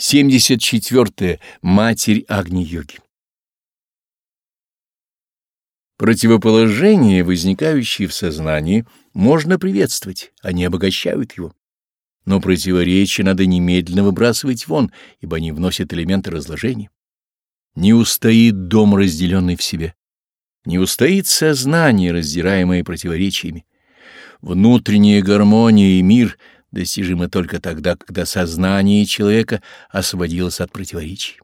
74. Матерь Агни-йоги Противоположения, возникающие в сознании, можно приветствовать, они обогащают его. Но противоречия надо немедленно выбрасывать вон, ибо они вносят элементы разложения. Не устоит дом, разделенный в себе. Не устоит сознание, раздираемое противоречиями. Внутренняя гармония и мир достижимы только тогда, когда сознание человека освободилось от противоречий.